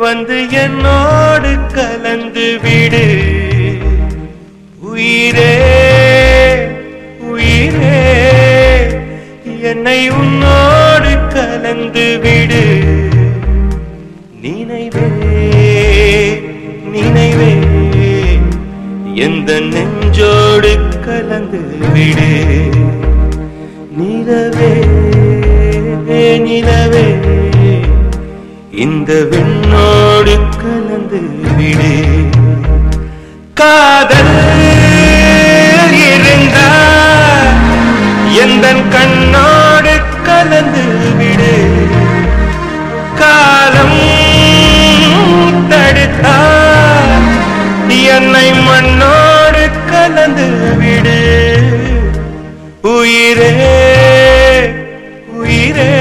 வந்து என்னோடு கலந்து விடு. உயிரே உயிரே என்னை உன்னோடு கலந்து விடு. நினைவே நினைவே எந்த நெஞ்சோடு கலந்து விடு. நிலவே நிலவே இந்த விண்ணோடு கலந்து விடு. காதல் இருந்தா எந்த கண்ணோடு கலந்து விடு காலம் தடுத்தார் என்னை மண்ணோடு கலந்து விடு. உயிரே உயிரே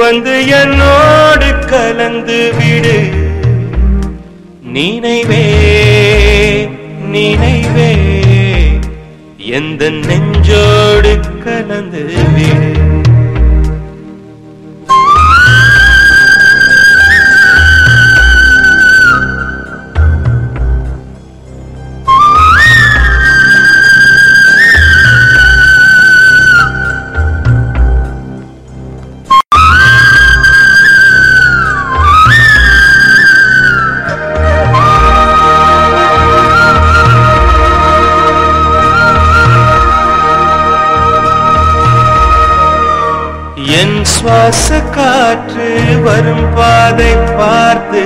வந்து என்னோடு கலந்து விடு. நினைவே நினைவே எந்த நெஞ்சோடு கலந்து விடு. சுவாச காற்று வரும் பாதை பார்த்து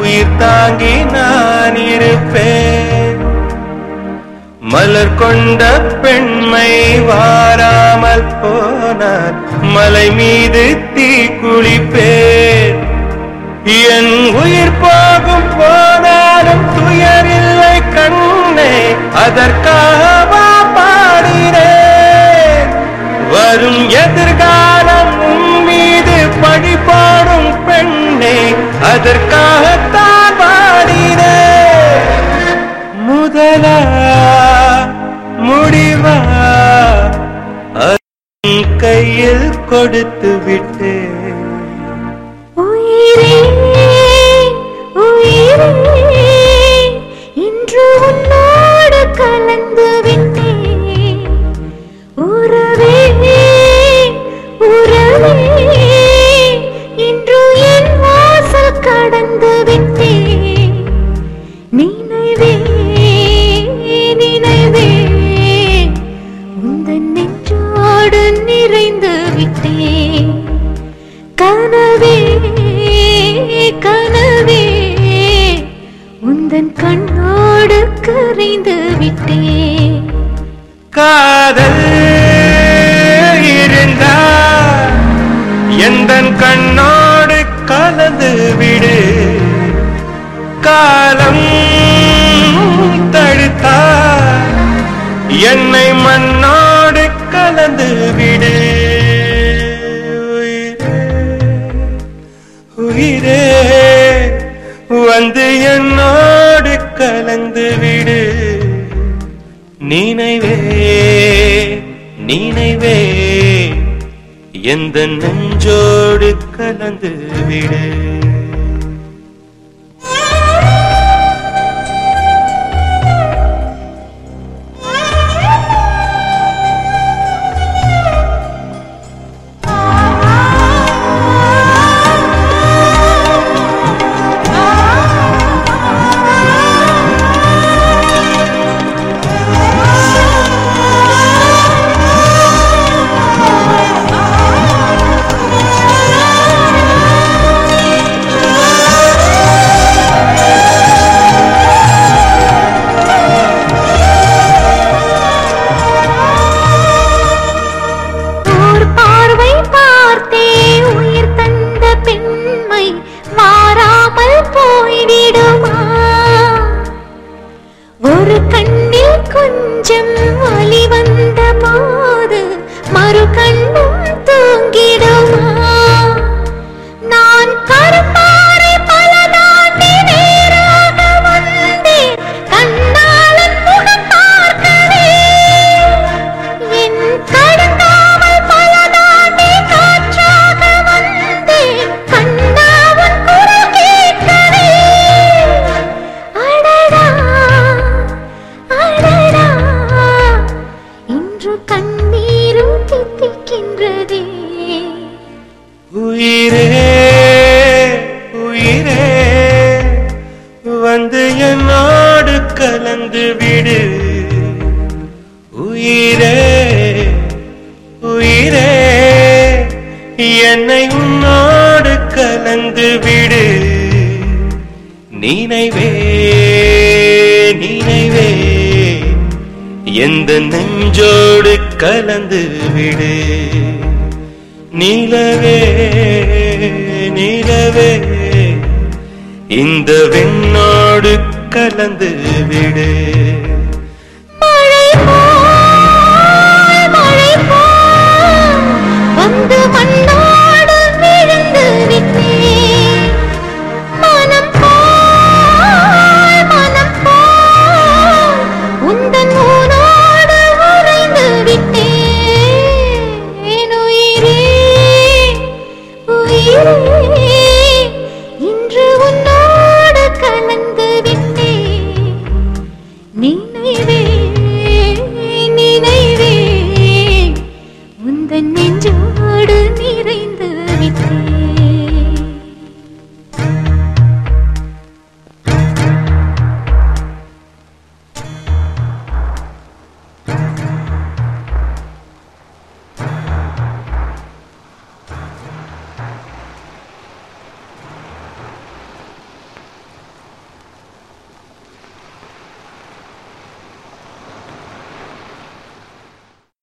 உயிர் தாங்கி நான் இருப்பேன். மலர் கொண்ட பெண்மை வாராமல் போனார். மலை மீது தீ அதற்காகத்தான் பாடினே முதலா முடிவா? கையில் கொடுத்து விட்டேன் உயிரே கரைந்து விட்டே காதல் இருந்தா எந்த கண்ணோடு கலந்து விடு. காலம் தடுத்தா என்னை மண்ணோடு கலந்து விடு. உயிரே, உயிரே வந்து என்னோ கலந்து விடு. நினைவே நினைவே. எந்த நெஞ்சோடு கலந்து விடு. ஆறு கண்ணும் தூங்கிடும். வந்து விடு. உயிரே உயிரே என்னை உன்னோடு கலந்து விடு. நினைவே நினைவே எந்த நெஞ்சோடு கலந்து விடு. நிலவே நிலவே இந்த வெண்ணோடு கலந்து விடு. மழை போல்